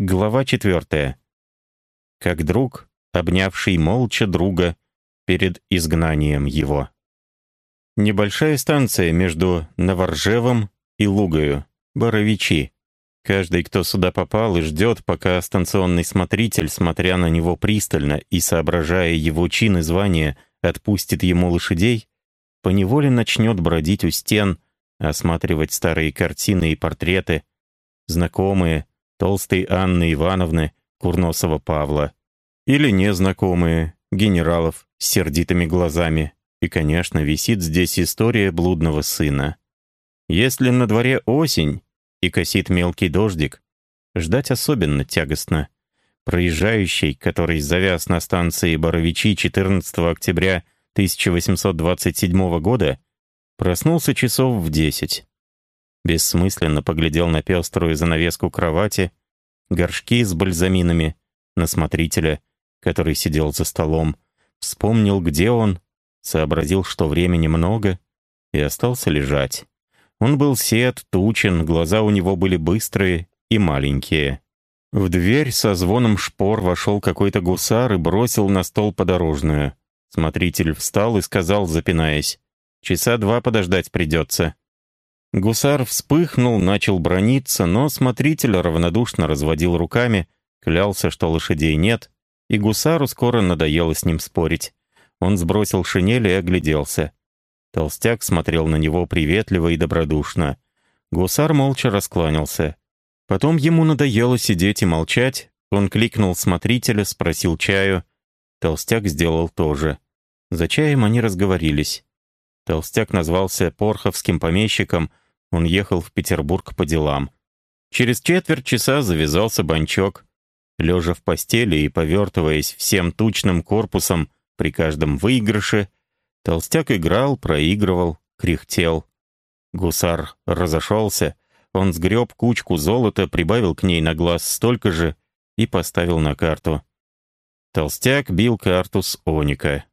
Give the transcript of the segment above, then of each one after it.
Глава четвертая. Как друг, обнявший молча друга перед изгнанием его. Небольшая станция между Новоржевом и Лугою, Боровичи. Каждый, кто сюда попал и ждет, пока станционный смотритель, смотря на него пристально и соображая его чин и звание, отпустит ему лошадей, поневоле начнет бродить у стен, осматривать старые картины и портреты, знакомые, толстой Анны Ивановны, Курносова Павла. Или незнакомые, генералов с сердитыми глазами. И, конечно, висит здесь история блудного сына. Если на дворе осень и косит мелкий дождик, ждать особенно тягостно. Проезжающий, который завяз на станции Боровичи 14 октября 1827 года, проснулся часов в десять бессмысленно поглядел на пеструю занавеску кровати, горшки с бальзаминами, на смотрителя, который сидел за столом, вспомнил, где он, сообразил, что времени много, и остался лежать. Он был сед, тучен, глаза у него были быстрые и маленькие. В дверь со звоном шпор вошел какой-то гусар и бросил на стол подорожную. Смотритель встал и сказал, запинаясь, «Часа два подождать придется». Гусар вспыхнул, начал брониться, но смотритель равнодушно разводил руками, клялся, что лошадей нет, и гусару скоро надоело с ним спорить. Он сбросил шинель и огляделся. Толстяк смотрел на него приветливо и добродушно. Гусар молча раскланялся. Потом ему надоело сидеть и молчать. Он кликнул смотрителя, спросил чаю. Толстяк сделал то же. За чаем они разговорились. Толстяк назвался порховским помещиком, он ехал в Петербург по делам. Через четверть часа завязался банчок. Лежа в постели и повертываясь всем тучным корпусом при каждом выигрыше, толстяк играл, проигрывал, кряхтел. Гусар разошелся, он сгреб кучку золота, прибавил к ней на глаз столько же и поставил на карту. Толстяк бил карту с Оника.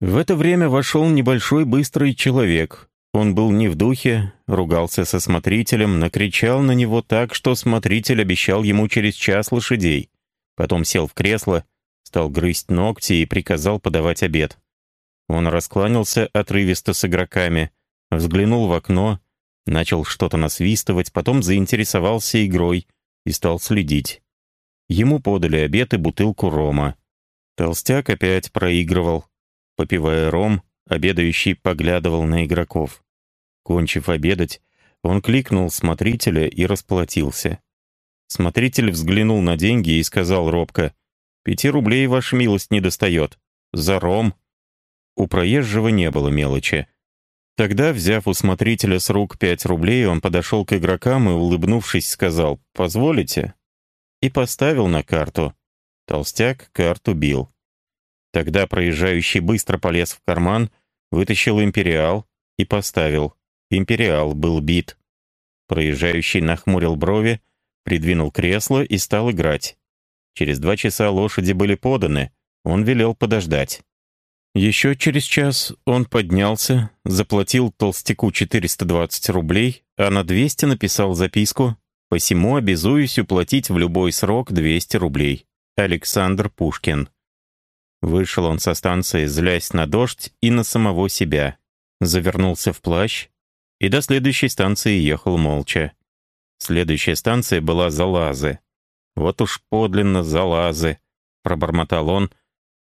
В это время вошел небольшой быстрый человек. Он был не в духе, ругался со смотрителем, накричал на него так, что смотритель обещал ему через час лошадей. Потом сел в кресло, стал грызть ногти и приказал подавать обед. Он раскланялся отрывисто с игроками, взглянул в окно, начал что-то насвистывать, потом заинтересовался игрой и стал следить. Ему подали обед и бутылку рома. Толстяк опять проигрывал. Попивая ром, обедающий поглядывал на игроков. Кончив обедать, он кликнул смотрителя и расплатился. Смотритель взглянул на деньги и сказал робко, «Пяти рублей, ваша милость, не достает. За ром». У проезжего не было мелочи. Тогда, взяв у смотрителя с рук пять рублей, он подошел к игрокам и, улыбнувшись, сказал «Позволите?» и поставил на карту. Толстяк карту бил. Тогда проезжающий быстро полез в карман, вытащил империал и поставил. Империал был бит. Проезжающий нахмурил брови, придвинул кресло и стал играть. Через два часа лошади были поданы, он велел подождать. Еще через час он поднялся, заплатил толстяку 420 рублей, а на 200 написал записку «Посему обязуюсь уплатить в любой срок 200 рублей. Александр Пушкин». Вышел он со станции, злясь на дождь и на самого себя. Завернулся в плащ и до следующей станции ехал молча. Следующая станция была Залазы. «Вот уж подлинно Залазы», — пробормотал он,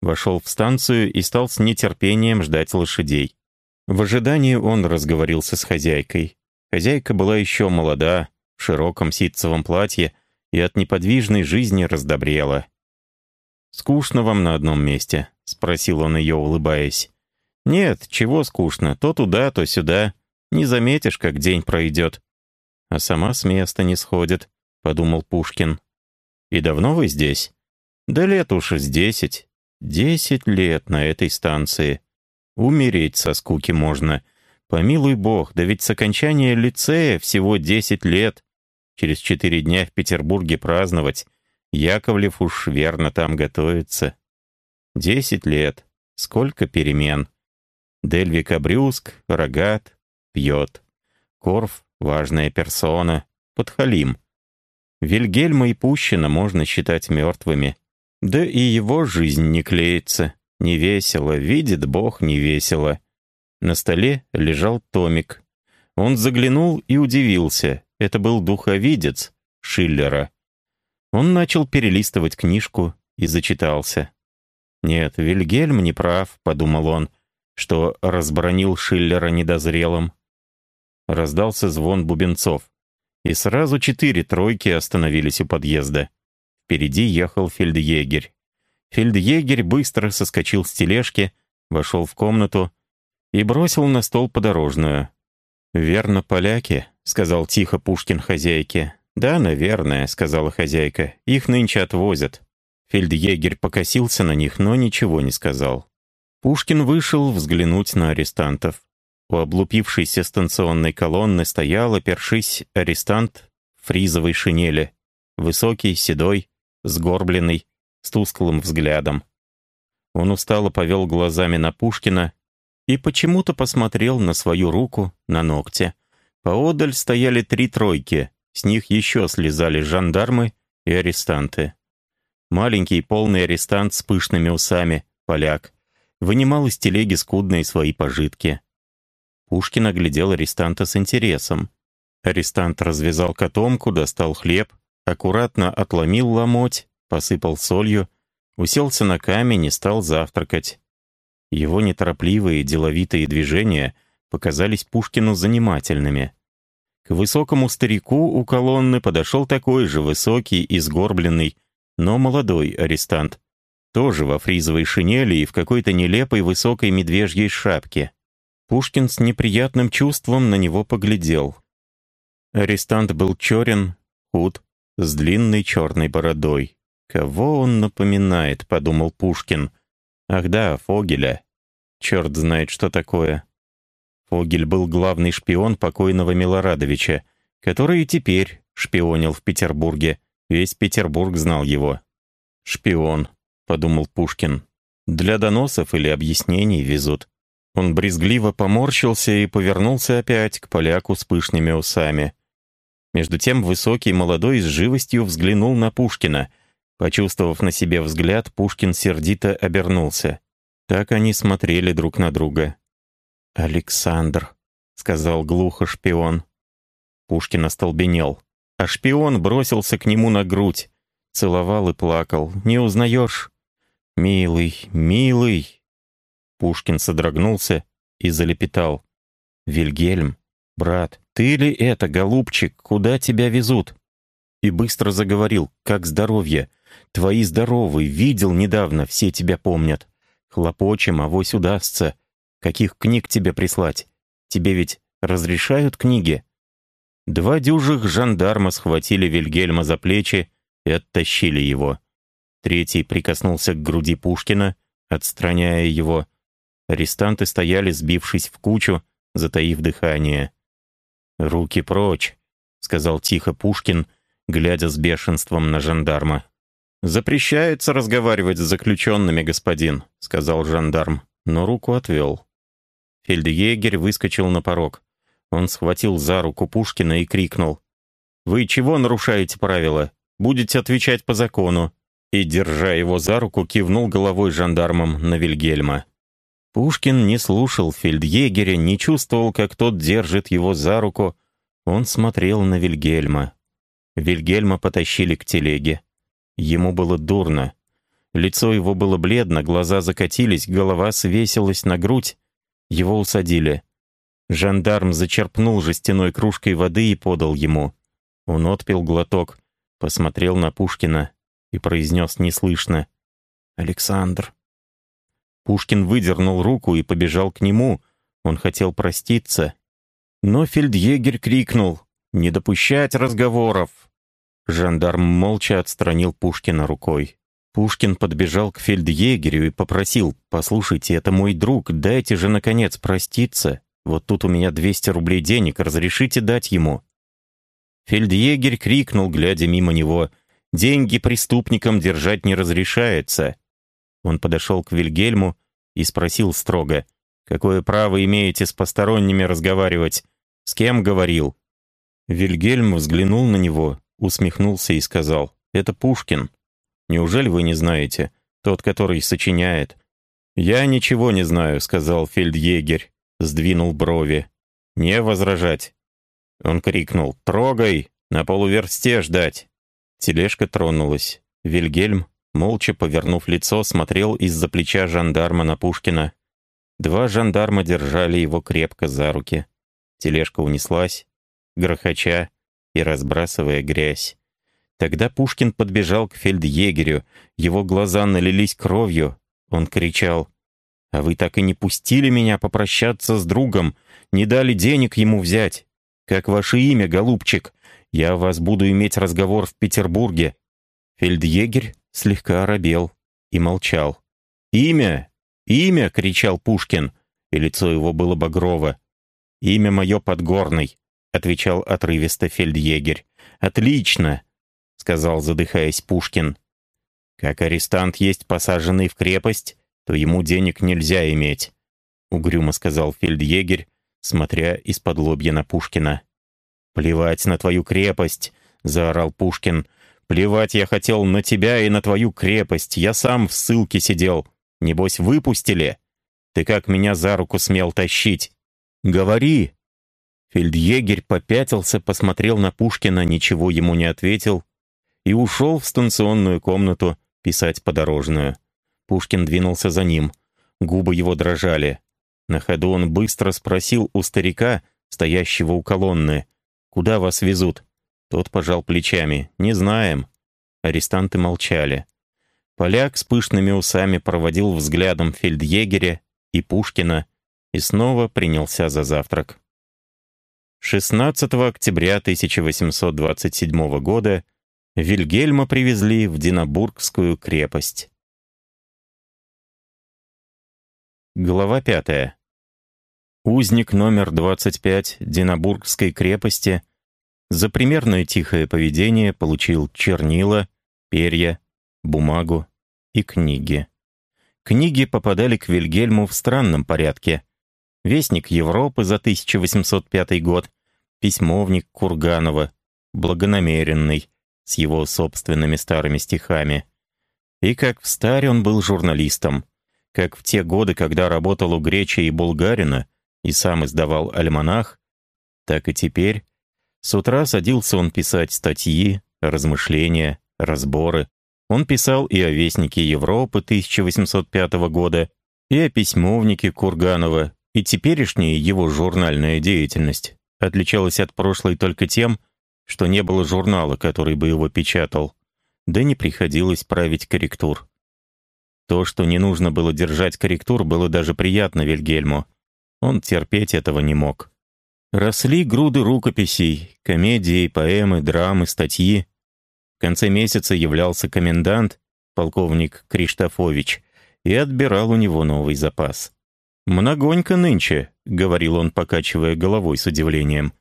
вошел в станцию и стал с нетерпением ждать лошадей. В ожидании он разговорился с хозяйкой. Хозяйка была еще молода, в широком ситцевом платье и от неподвижной жизни раздобрела. «Скучно вам на одном месте?» — спросил он ее, улыбаясь. «Нет, чего скучно, то туда, то сюда. Не заметишь, как день пройдет». «А сама с места не сходит», — подумал Пушкин. «И давно вы здесь?» «Да лет уж с десять. Десять лет на этой станции. Умереть со скуки можно. Помилуй бог, да ведь с окончания лицея всего десять лет. Через четыре дня в Петербурге праздновать. Яковлев уж верно там готовится. Десять лет. Сколько перемен. Дельвик обрюзг, рогат, пьет. Корф — важная персона, подхалим. Вильгельма и Пущина можно считать мертвыми. Да и его жизнь не клеится. Не весело, видит Бог, не весело. На столе лежал томик. Он заглянул и удивился. Это был духовидец Шиллера. Он начал перелистывать книжку и зачитался. «Нет, Вильгельм не прав», — подумал он, что разбронил Шиллера недозрелым. Раздался звон бубенцов, и сразу четыре тройки остановились у подъезда. Впереди ехал фельдъегерь. Фельдъегерь быстро соскочил с тележки, вошел в комнату и бросил на стол подорожную. «Верно, поляки», — сказал тихо Пушкин хозяйке. «Да, наверное», — сказала хозяйка. «Их нынче отвозят». Фельдъегерь покосился на них, но ничего не сказал. Пушкин вышел взглянуть на арестантов. У облупившейся станционной колонны стоял, опершись, арестант в фризовой шинели. Высокий, седой, сгорбленный, с тусклым взглядом. Он устало повел глазами на Пушкина и почему-то посмотрел на свою руку, на ногте. Поодаль стояли три тройки, с них еще слезали жандармы и арестанты. Маленький полный арестант с пышными усами, поляк, вынимал из телеги скудные свои пожитки. Пушкин оглядел арестанта с интересом. Арестант развязал котомку, достал хлеб, аккуратно отломил ломоть, посыпал солью, уселся на камень и стал завтракать. Его неторопливые деловитые движения показались Пушкину занимательными. К высокому старику у колонны подошел такой же высокий и сгорбленный, но молодой арестант, тоже во фризовой шинели и в какой-то нелепой высокой медвежьей шапке. Пушкин с неприятным чувством на него поглядел. Арестант был черен, худ, с длинной черной бородой. «Кого он напоминает?» — подумал Пушкин. «Ах да, Фогеля. Черт знает, что такое». Фогель был главный шпион покойного Милорадовича, который теперь шпионил в Петербурге. Весь Петербург знал его. «Шпион», — подумал Пушкин. «Для доносов или объяснений везут». Он брезгливо поморщился и повернулся опять к поляку с пышными усами. Между тем высокий молодой с живостью взглянул на Пушкина. Почувствовав на себе взгляд, Пушкин сердито обернулся. Так они смотрели друг на друга. «Александр», — сказал глухо шпион. Пушкин остолбенел, а шпион бросился к нему на грудь. Целовал и плакал. «Не узнаешь?» «Милый, милый!» Пушкин содрогнулся и залепетал. «Вильгельм, брат, «Ты ли это, голубчик? Куда тебя везут?» И быстро заговорил, как здоровье. «Твои здоровы, видел недавно, все тебя помнят. Хлопочем, авось удастся. Каких книг тебе прислать? Тебе ведь разрешают книги?» Два дюжих жандарма схватили Вильгельма за плечи и оттащили его. Третий прикоснулся к груди Пушкина, отстраняя его. Арестанты стояли, сбившись в кучу, затаив дыхание. «Руки прочь», — сказал тихо Пушкин, глядя с бешенством на жандарма. «Запрещается разговаривать с заключенными, господин», — сказал жандарм, но руку отвел. Фельдъегерь выскочил на порог. Он схватил за руку Пушкина и крикнул. «Вы чего нарушаете правила? Будете отвечать по закону». И, держа его за руку, кивнул головой жандармом на Вильгельма. Пушкин не слушал фельдъегеря, не чувствовал, как тот держит его за руку. Он смотрел на Вильгельма. Вильгельма потащили к телеге. Ему было дурно. Лицо его было бледно, глаза закатились, голова свесилась на грудь. Его усадили. Жандарм зачерпнул жестяной кружкой воды и подал ему. Он отпил глоток, посмотрел на Пушкина и произнес неслышно. «Александр, Пушкин выдернул руку и побежал к нему. Он хотел проститься. Но фельдъегерь крикнул «Не допущать разговоров!». Жандарм молча отстранил Пушкина рукой. Пушкин подбежал к фельдъегерю и попросил «Послушайте, это мой друг, дайте же, наконец, проститься. Вот тут у меня 200 рублей денег, разрешите дать ему». Фельдъегерь крикнул, глядя мимо него «Деньги преступникам держать не разрешается». Он подошел к Вильгельму и спросил строго, «Какое право имеете с посторонними разговаривать? С кем говорил?» Вильгельм взглянул на него усмехнулся и сказал, «Это Пушкин. Неужели вы не знаете? Тот, который сочиняет». «Я ничего не знаю», — сказал фельдъегерь, сдвинул брови. «Не возражать». Он крикнул, «Трогай! На полуверсте ждать!» Тележка тронулась. Вильгельм, молча повернув лицо, смотрел из-за плеча жандарма на Пушкина. Два жандарма держали его крепко за руки. Тележка унеслась, грохоча и разбрасывая грязь. Тогда Пушкин подбежал к фельдъегерю, его глаза налились кровью. Он кричал, «А вы так и не пустили меня попрощаться с другом, не дали денег ему взять. Как ваше имя, голубчик? Я вас буду иметь разговор в Петербурге». Фельдъегерь слегка оробел и молчал. «Имя! Имя!» — кричал Пушкин, и лицо его было багрово. «Имя мое Подгорный», — отвечал отрывисто фельдъегерь. «Отлично!» — сказал, задыхаясь Пушкин. «Как арестант есть посаженный в крепость, то ему денег нельзя иметь», — угрюмо сказал фельдъегерь, смотря из-под лобья на Пушкина. «Плевать на твою крепость!» — заорал Пушкин. «Плевать я хотел на тебя и на твою крепость. Я сам в ссылке сидел. Небось, выпустили? Ты как меня за руку смел тащить? Говори!» Фельдъегерь попятился, посмотрел на Пушкина, ничего ему не ответил и ушел в станционную комнату писать подорожную. Пушкин двинулся за ним. Губы его дрожали. На ходу он быстро спросил у старика, стоящего у колонны, «Куда вас везут?» Тот пожал плечами. «Не знаем». Арестанты молчали. Поляк с пышными усами проводил взглядом фельдъегеря и Пушкина и снова принялся за завтрак. 16 октября 1827 года Вильгельма привезли в Динабургскую крепость. Глава пятая. Узник номер 25 Динабургской крепости за примерное тихое поведение получил чернила, перья, бумагу и книги. Книги попадали к Вильгельму в странном порядке. Вестник Европы за 1805 год, письмовник Курганова, благонамеренный, с его собственными старыми стихами. И как в старе он был журналистом, как в те годы, когда работал у Греча и Булгарина и сам издавал альманах, так и теперь. С утра садился он писать статьи, размышления, разборы. Он писал и о Вестнике Европы 1805 года, и о письмовнике Курганова, и теперешняя его журнальная деятельность отличалась от прошлой только тем, что не было журнала, который бы его печатал, да не приходилось править корректур. То, что не нужно было держать корректур, было даже приятно Вильгельму. Он терпеть этого не мог. Росли груды рукописей, комедии, поэмы, драмы, статьи. В конце месяца являлся комендант, полковник Криштофович, и отбирал у него новый запас. «Многонько нынче», — говорил он, покачивая головой с удивлением.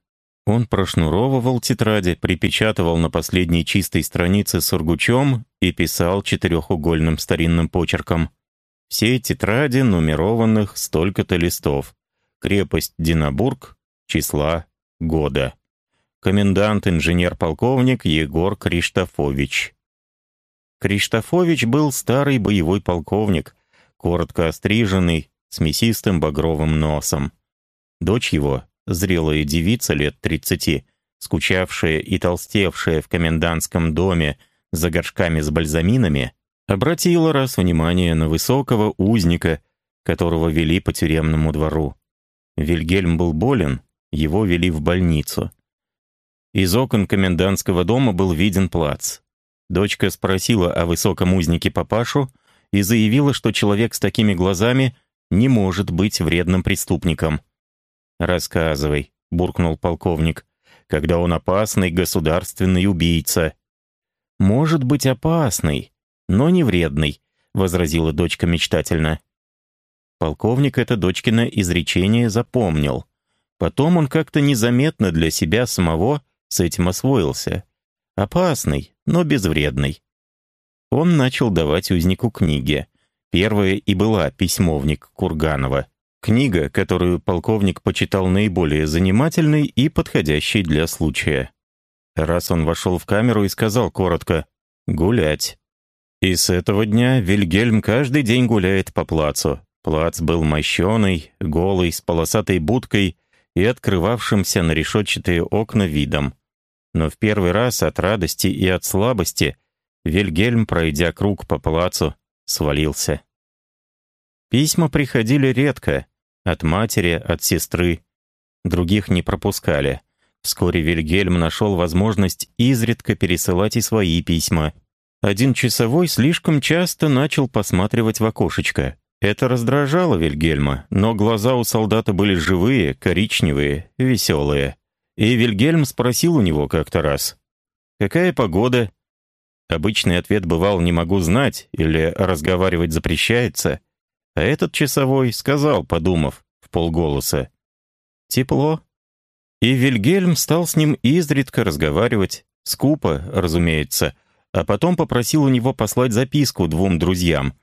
Он прошнуровывал тетради, припечатывал на последней чистой странице сургучом и писал четырехугольным старинным почерком. Все тетради нумерованных столько-то листов. Крепость Динабург, числа, года. Комендант инженер-полковник Егор Криштофович. Криштофович был старый боевой полковник, коротко остриженный, с мясистым багровым носом. Дочь его, зрелая девица лет тридцати, скучавшая и толстевшая в комендантском доме за горшками с бальзаминами, обратила раз внимание на высокого узника, которого вели по тюремному двору. Вильгельм был болен, его вели в больницу. Из окон комендантского дома был виден плац. Дочка спросила о высоком узнике папашу и заявила, что человек с такими глазами не может быть вредным преступником. «Рассказывай», — буркнул полковник, «когда он опасный государственный убийца». «Может быть опасный, но не вредный», — возразила дочка мечтательно. Полковник это дочкино изречение запомнил. Потом он как-то незаметно для себя самого с этим освоился. Опасный, но безвредный. Он начал давать узнику книги. Первая и была «Письмовник Курганова». Книга, которую полковник почитал наиболее занимательной и подходящей для случая. Раз он вошел в камеру и сказал коротко «гулять». И с этого дня Вильгельм каждый день гуляет по плацу. Плац был мощеный, голый, с полосатой будкой и открывавшимся на решетчатые окна видом. Но в первый раз от радости и от слабости Вильгельм, пройдя круг по плацу, свалился. Письма приходили редко, от матери, от сестры. Других не пропускали. Вскоре Вильгельм нашел возможность изредка пересылать и свои письма. Один часовой слишком часто начал посматривать в окошечко. Это раздражало Вильгельма, но глаза у солдата были живые, коричневые, веселые. И Вильгельм спросил у него как-то раз, «Какая погода?» Обычный ответ бывал «не могу знать» или «разговаривать запрещается». А этот часовой сказал, подумав, в полголоса, «Тепло». И Вильгельм стал с ним изредка разговаривать, скупо, разумеется, а потом попросил у него послать записку двум друзьям.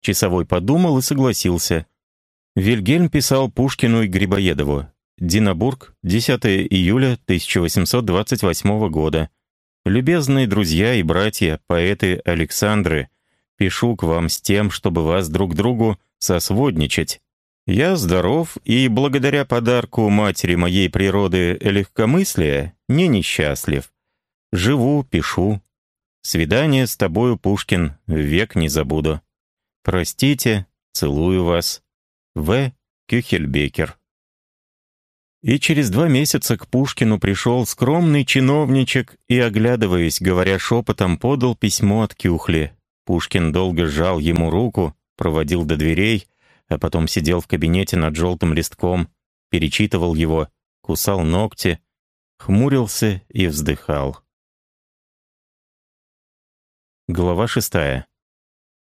Часовой подумал и согласился. Вильгельм писал Пушкину и Грибоедову. Динабург, 10 июля 1828 года. «Любезные друзья и братья, поэты Александры, пишу к вам с тем, чтобы вас друг другу сосводничать. Я здоров и, благодаря подарку матери моей природы легкомыслия, не несчастлив. Живу, пишу. Свидание с тобою, Пушкин, век не забуду. Простите, целую вас. В. Кюхельбекер. И через два месяца к Пушкину пришел скромный чиновничек и, оглядываясь, говоря шепотом, подал письмо от Кюхли. Пушкин долго сжал ему руку, проводил до дверей, а потом сидел в кабинете над желтым листком, перечитывал его, кусал ногти, хмурился и вздыхал. Глава шестая.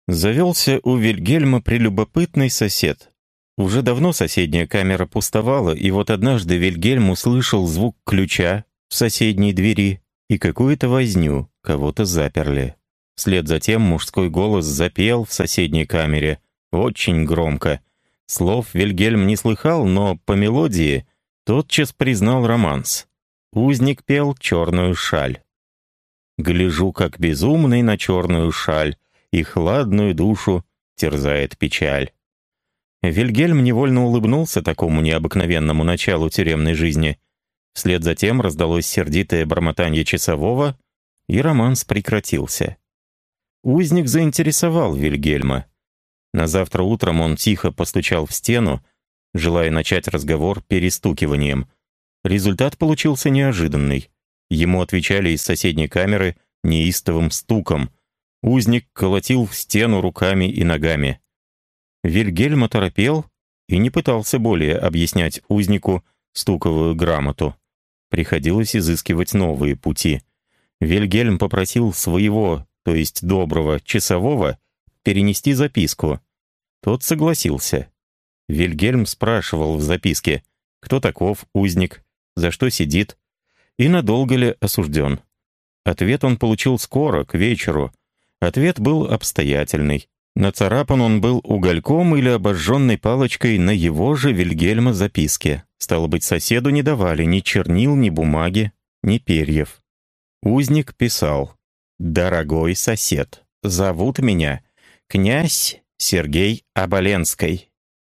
Завелся у Вильгельма прелюбопытный сосед. Уже давно соседняя камера пустовала, и вот однажды Вильгельм услышал звук ключа в соседней двери и какую-то возню, кого-то заперли. Вслед за тем мужской голос запел в соседней камере, очень громко. Слов Вильгельм не слыхал, но по мелодии тотчас признал романс. Узник пел «Черную шаль». «Гляжу, как безумный на черную шаль, и хладную душу терзает печаль». Вильгельм невольно улыбнулся такому необыкновенному началу тюремной жизни. Вслед за тем раздалось сердитое бормотание часового, и романс прекратился. Узник заинтересовал Вильгельма. На завтра утром он тихо постучал в стену, желая начать разговор перестукиванием. Результат получился неожиданный. Ему отвечали из соседней камеры неистовым стуком. Узник колотил в стену руками и ногами. Вильгельм оторопел и не пытался более объяснять узнику стуковую грамоту. Приходилось изыскивать новые пути. Вильгельм попросил своего то есть доброго, часового, перенести записку. Тот согласился. Вильгельм спрашивал в записке, кто таков узник, за что сидит и надолго ли осужден. Ответ он получил скоро, к вечеру. Ответ был обстоятельный. Нацарапан он был угольком или обожженной палочкой на его же Вильгельма записке. Стало быть, соседу не давали ни чернил, ни бумаги, ни перьев. Узник писал «Дорогой сосед, зовут меня князь Сергей Оболенский.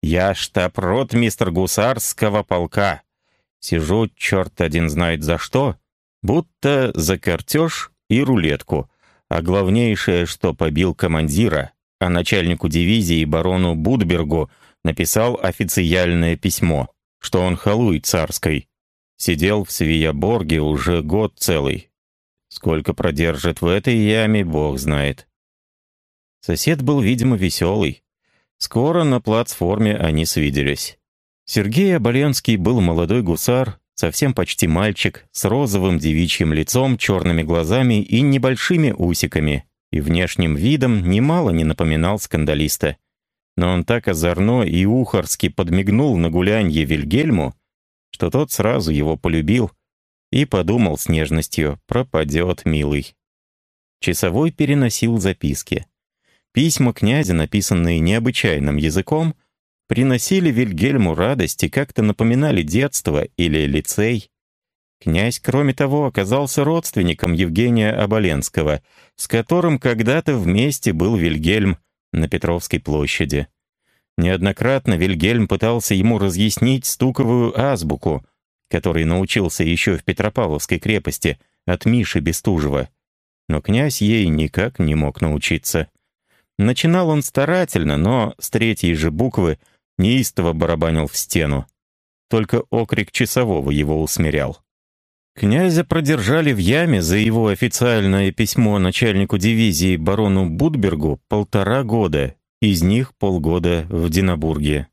Я штаб-рот мистер Гусарского полка. Сижу, черт один знает за что, будто за картеж и рулетку. А главнейшее, что побил командира, а начальнику дивизии барону Будбергу написал официальное письмо, что он халуй царской. Сидел в Свияборге уже год целый, Сколько продержит в этой яме, бог знает. Сосед был, видимо, веселый. Скоро на платформе они свиделись. Сергей Оболенский был молодой гусар, совсем почти мальчик, с розовым девичьим лицом, черными глазами и небольшими усиками, и внешним видом немало не напоминал скандалиста. Но он так озорно и ухарски подмигнул на гулянье Вильгельму, что тот сразу его полюбил и подумал с нежностью «пропадет, милый». Часовой переносил записки. Письма князя, написанные необычайным языком, приносили Вильгельму радость и как-то напоминали детство или лицей. Князь, кроме того, оказался родственником Евгения Оболенского, с которым когда-то вместе был Вильгельм на Петровской площади. Неоднократно Вильгельм пытался ему разъяснить стуковую азбуку, которой научился еще в Петропавловской крепости от Миши Бестужева. Но князь ей никак не мог научиться. Начинал он старательно, но с третьей же буквы неистово барабанил в стену. Только окрик часового его усмирял. Князя продержали в яме за его официальное письмо начальнику дивизии барону Будбергу полтора года, из них полгода в Динабурге.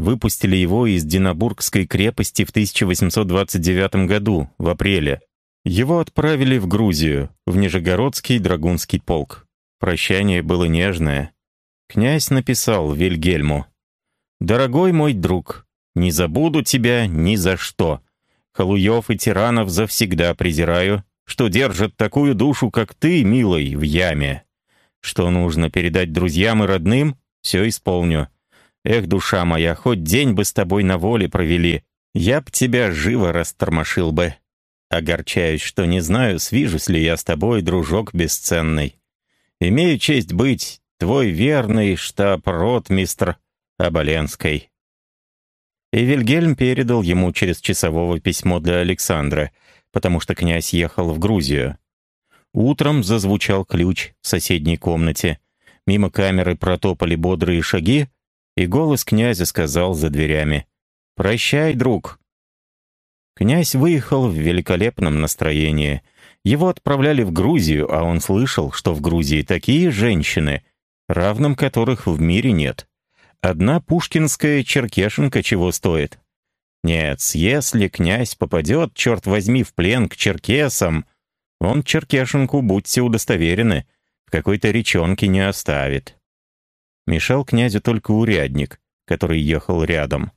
Выпустили его из Динабургской крепости в 1829 году, в апреле. Его отправили в Грузию, в Нижегородский драгунский полк. Прощание было нежное. Князь написал Вильгельму. «Дорогой мой друг, не забуду тебя ни за что. Халуев и тиранов завсегда презираю, что держат такую душу, как ты, милый, в яме. Что нужно передать друзьям и родным, все исполню. Эх, душа моя, хоть день бы с тобой на воле провели, я б тебя живо растормошил бы. Огорчаюсь, что не знаю, свижусь ли я с тобой, дружок бесценный. Имею честь быть твой верный штаб-ротмистр Оболенской». И Вильгельм передал ему через часового письмо для Александра, потому что князь ехал в Грузию. Утром зазвучал ключ в соседней комнате. Мимо камеры протопали бодрые шаги, и голос князя сказал за дверями «Прощай, друг». Князь выехал в великолепном настроении. Его отправляли в Грузию, а он слышал, что в Грузии такие женщины, равным которых в мире нет. Одна пушкинская черкешенка чего стоит. Нет, если князь попадет, черт возьми, в плен к черкесам, он черкешенку, будьте удостоверены, в какой-то речонке не оставит. Мешал князю только урядник, который ехал рядом.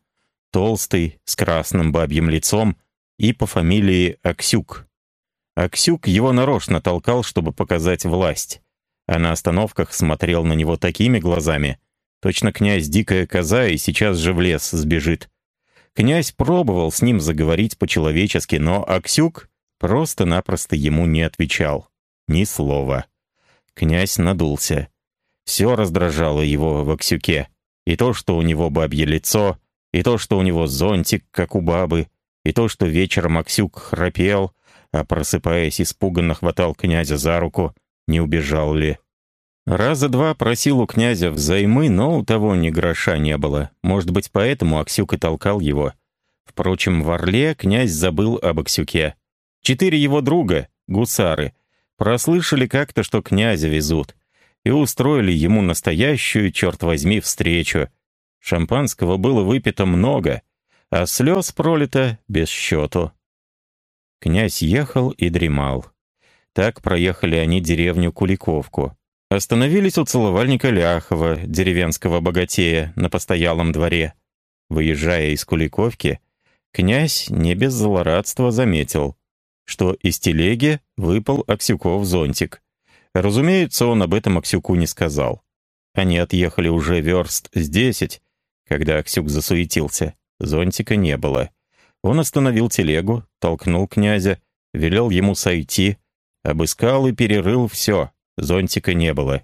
Толстый, с красным бабьим лицом и по фамилии Аксюк. Аксюк его нарочно толкал, чтобы показать власть, а на остановках смотрел на него такими глазами, точно князь дикая коза и сейчас же в лес сбежит. Князь пробовал с ним заговорить по-человечески, но Аксюк просто-напросто ему не отвечал. Ни слова. Князь надулся. Все раздражало его в Аксюке. И то, что у него бабье лицо, и то, что у него зонтик, как у бабы, и то, что вечером Аксюк храпел, а просыпаясь, испуганно хватал князя за руку, не убежал ли. Раза два просил у князя взаймы, но у того ни гроша не было. Может быть, поэтому Аксюк и толкал его. Впрочем, в Орле князь забыл об Аксюке. Четыре его друга, гусары, прослышали как-то, что князя везут, и устроили ему настоящую, черт возьми, встречу. Шампанского было выпито много, а слез пролито без счету. Князь ехал и дремал. Так проехали они деревню Куликовку. Остановились у целовальника Ляхова, деревенского богатея, на постоялом дворе. Выезжая из Куликовки, князь не без злорадства заметил что из телеги выпал Аксюков зонтик. Разумеется, он об этом Аксюку не сказал. Они отъехали уже верст с десять, когда Аксюк засуетился. Зонтика не было. Он остановил телегу, толкнул князя, велел ему сойти, обыскал и перерыл все. Зонтика не было.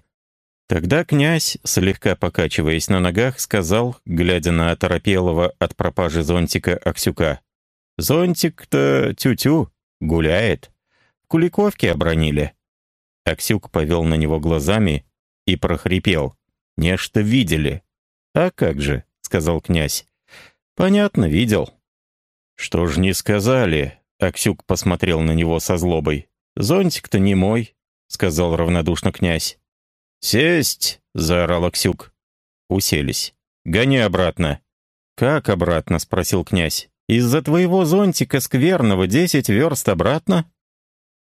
Тогда князь, слегка покачиваясь на ногах, сказал, глядя на оторопелого от пропажи зонтика Аксюка, «Зонтик-то тю-тю, Гуляет. В Куликовке обронили». Аксюк повел на него глазами и прохрипел. «Нечто видели». «А как же», — сказал князь. «Понятно, видел». «Что ж не сказали?» Аксюк посмотрел на него со злобой. «Зонтик-то не мой», — сказал равнодушно князь. «Сесть!» — заорал Аксюк. Уселись. «Гони обратно». «Как обратно?» — спросил князь. Из-за твоего зонтика скверного десять верст обратно?»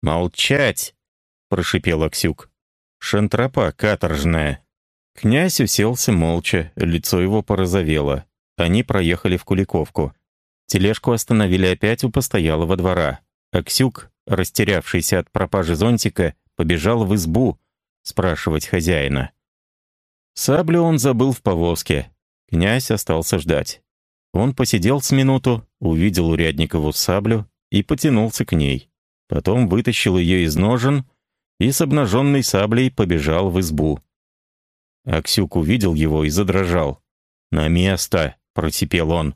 «Молчать!» — прошипел Аксюк. «Шантропа каторжная». Князь уселся молча, лицо его порозовело. Они проехали в Куликовку. Тележку остановили опять у постоялого двора. Аксюк, растерявшийся от пропажи зонтика, побежал в избу спрашивать хозяина. Саблю он забыл в повозке. Князь остался ждать. Он посидел с минуту, увидел Урядникову саблю и потянулся к ней. Потом вытащил ее из ножен и с обнаженной саблей побежал в избу. Аксюк увидел его и задрожал. «На место!» — просипел он.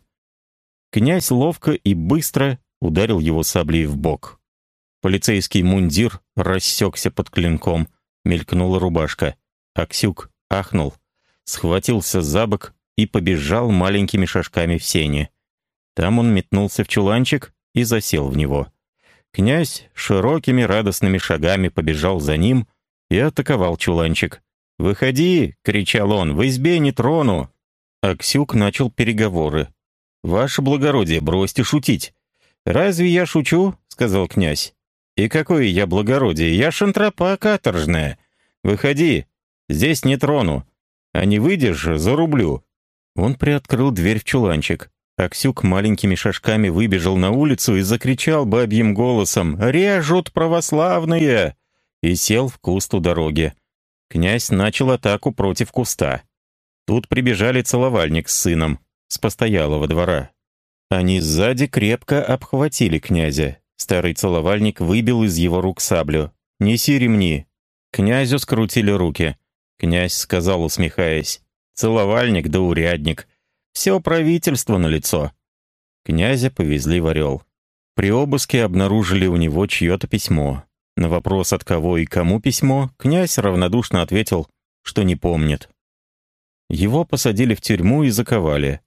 Князь ловко и быстро ударил его саблей в бок. Полицейский мундир рассекся под клинком, мелькнула рубашка. Аксюк ахнул, схватился за бок и побежал маленькими шажками в сене. Там он метнулся в чуланчик и засел в него. Князь широкими радостными шагами побежал за ним и атаковал чуланчик. «Выходи!» — кричал он. «В избе не трону!» Аксюк начал переговоры. «Ваше благородие, бросьте шутить!» «Разве я шучу?» — сказал князь. «И какое я благородие? Я шантропа каторжная. Выходи, здесь не трону. А не выйдешь — зарублю». Он приоткрыл дверь в чуланчик. Аксюк маленькими шажками выбежал на улицу и закричал бабьим голосом «Режут православные!» и сел в куст у дороги. Князь начал атаку против куста. Тут прибежали целовальник с сыном, с постоялого двора. Они сзади крепко обхватили князя. Старый целовальник выбил из его рук саблю. «Неси ремни!» Князю скрутили руки. Князь сказал, усмехаясь, «Целовальник да урядник. Все правительство на лицо. Князя повезли в Орел. При обыске обнаружили у него чье-то письмо. На вопрос, от кого и кому письмо, князь равнодушно ответил, что не помнит. Его посадили в тюрьму и заковали.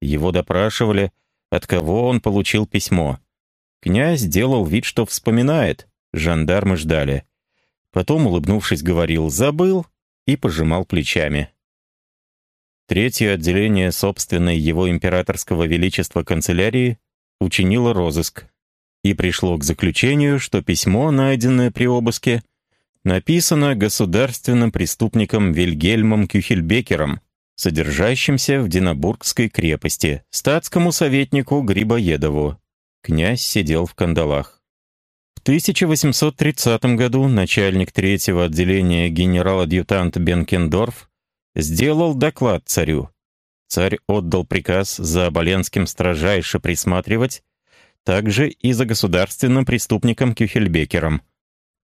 Его допрашивали, от кого он получил письмо. Князь делал вид, что вспоминает, жандармы ждали. Потом, улыбнувшись, говорил «забыл» и пожимал плечами. Третье отделение собственной его императорского величества канцелярии учинило розыск и пришло к заключению, что письмо, найденное при обыске, написано государственным преступником Вильгельмом Кюхельбекером, содержащимся в Динабургской крепости, статскому советнику Грибоедову. Князь сидел в кандалах. В 1830 году начальник третьего отделения генерал-адъютант Бенкендорф сделал доклад царю. Царь отдал приказ за Оболенским строжайше присматривать, также и за государственным преступником Кюхельбекером.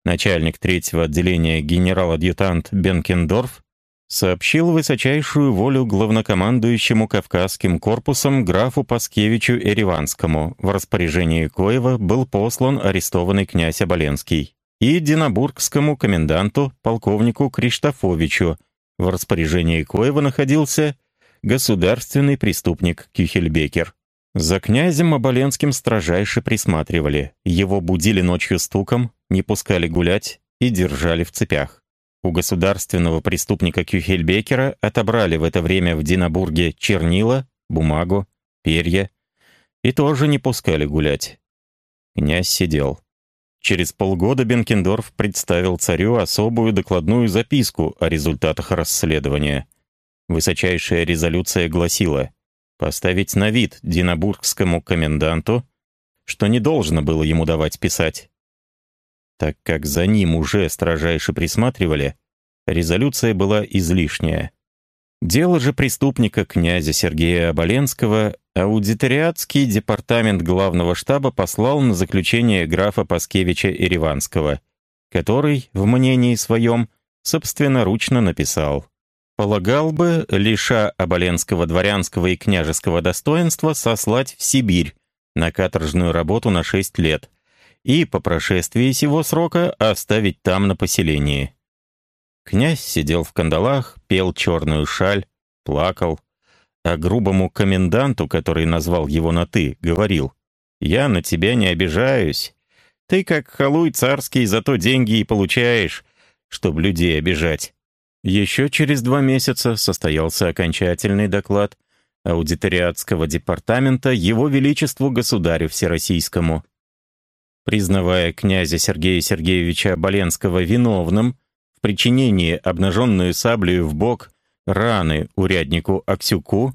Начальник третьего отделения генерал-адъютант Бенкендорф сообщил высочайшую волю главнокомандующему Кавказским корпусом графу Паскевичу Ереванскому, в распоряжении коего был послан арестованный князь Оболенский, и Динабургскому коменданту полковнику Криштофовичу, в распоряжении коего находился государственный преступник Кюхельбекер. За князем Оболенским строжайше присматривали, его будили ночью стуком, не пускали гулять и держали в цепях. У государственного преступника Кюхельбекера отобрали в это время в Динабурге чернила, бумагу, перья и тоже не пускали гулять. Князь сидел. Через полгода Бенкендорф представил царю особую докладную записку о результатах расследования. Высочайшая резолюция гласила поставить на вид динабургскому коменданту, что не должно было ему давать писать. Так как за ним уже строжайше присматривали, резолюция была излишняя. Дело же преступника князя Сергея Оболенского аудиториатский департамент главного штаба послал на заключение графа Паскевича Ереванского, который, в мнении своем, собственноручно написал «Полагал бы, лиша Оболенского дворянского и княжеского достоинства, сослать в Сибирь на каторжную работу на шесть лет и, по прошествии сего срока, оставить там на поселении». Князь сидел в кандалах, пел черную шаль, плакал, а грубому коменданту, который назвал его на «ты», говорил, «Я на тебя не обижаюсь. Ты как халуй царский, зато деньги и получаешь, чтобы людей обижать». Еще через два месяца состоялся окончательный доклад аудиториатского департамента Его Величеству Государю Всероссийскому. Признавая князя Сергея Сергеевича Боленского виновным причинении обнаженную саблею в бок раны уряднику Аксюку,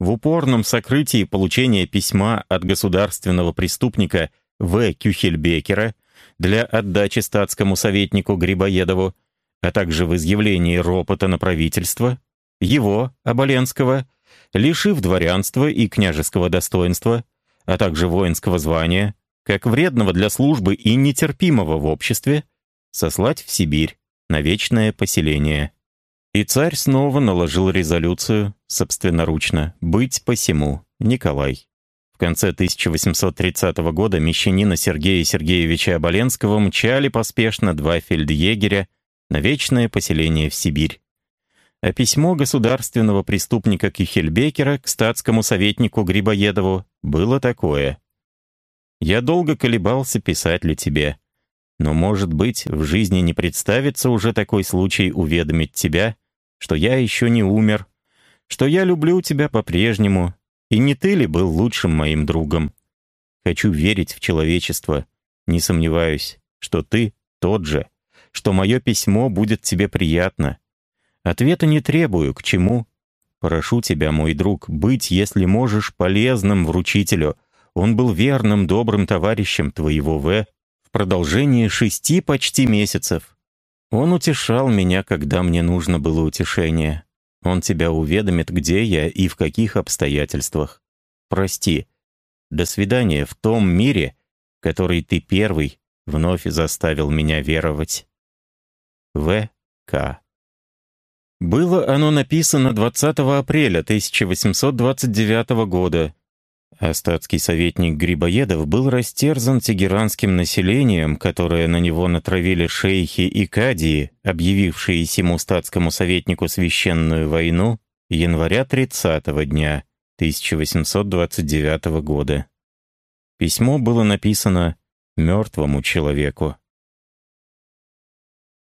в упорном сокрытии получения письма от государственного преступника В. Кюхельбекера для отдачи статскому советнику Грибоедову, а также в изъявлении ропота на правительство, его, Оболенского, лишив дворянства и княжеского достоинства, а также воинского звания, как вредного для службы и нетерпимого в обществе, сослать в Сибирь на вечное поселение. И царь снова наложил резолюцию, собственноручно, быть посему, Николай. В конце 1830 года мещанина Сергея Сергеевича Оболенского мчали поспешно два фельдъегеря на вечное поселение в Сибирь. А письмо государственного преступника Кихельбекера к статскому советнику Грибоедову было такое. «Я долго колебался, писать ли тебе. Но, может быть, в жизни не представится уже такой случай уведомить тебя, что я еще не умер, что я люблю тебя по-прежнему и не ты ли был лучшим моим другом? Хочу верить в человечество. Не сомневаюсь, что ты тот же, что мое письмо будет тебе приятно. Ответа не требую, к чему. Прошу тебя, мой друг, быть, если можешь, полезным вручителю. Он был верным, добрым товарищем твоего В продолжении шести почти месяцев. Он утешал меня, когда мне нужно было утешение. Он тебя уведомит, где я и в каких обстоятельствах. Прости. До свидания в том мире, который ты первый вновь заставил меня веровать. В. К. Было оно написано 20 апреля 1829 года. Остатский советник Грибоедов был растерзан тегеранским населением, которое на него натравили шейхи и кадии, объявившие сему статскому советнику священную войну января 30-го дня 1829 года. Письмо было написано мертвому человеку.